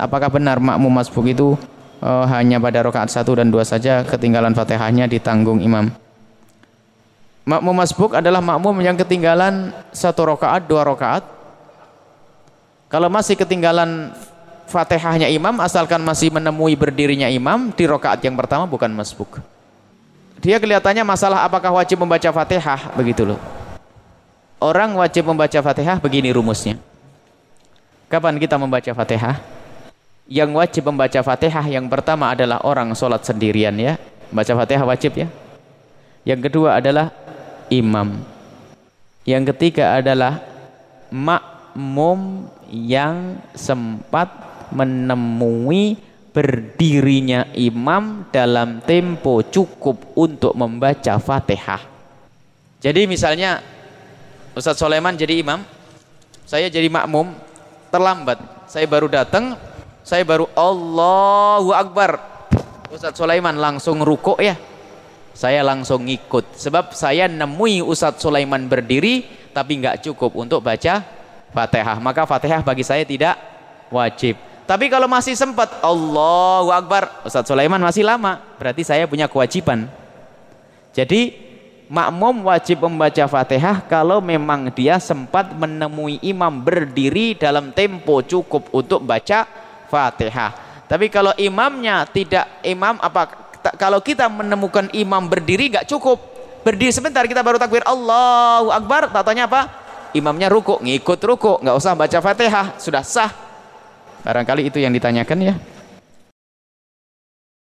apakah benar makmum masbuk itu uh, hanya pada rakaat satu dan dua saja ketinggalan fatihahnya ditanggung imam? Makmum masbuk adalah makmum yang ketinggalan satu rakaat dua rakaat. Kalau masih ketinggalan fatihahnya imam asalkan masih menemui berdirinya imam di rakaat yang pertama bukan masbuk. Dia kelihatannya masalah apakah wajib membaca fatihah begitu loh. Orang wajib membaca fatihah begini rumusnya. Kapan kita membaca fatihah yang wajib membaca fatihah yang pertama adalah orang sholat sendirian ya. Baca fatihah wajib ya. Yang kedua adalah imam. Yang ketiga adalah makmum yang sempat menemui berdirinya imam dalam tempo cukup untuk membaca fatihah. Jadi misalnya Ustadz Soleman jadi imam saya jadi makmum terlambat. Saya baru datang saya baru Allahu Akbar. Ustadz Sulaiman langsung rukuk ya. Saya langsung ngikut. Sebab saya nemui Ustadz Sulaiman berdiri tapi nggak cukup untuk baca Fatihah. Maka Fatihah bagi saya tidak wajib. Tapi kalau masih sempat Allahu Akbar. Ustadz Sulaiman masih lama. Berarti saya punya kewajiban. Jadi makmum wajib membaca Fatihah kalau memang dia sempat menemui imam berdiri dalam tempo cukup untuk baca Fatihah. Tapi kalau imamnya tidak imam apa kalau kita menemukan imam berdiri nggak cukup. Berdiri sebentar kita baru takbir Allahu Akbar, tatanya apa? Imamnya ruku, ngikut ruku, nggak usah baca Fatihah, sudah sah. Barangkali itu yang ditanyakan ya.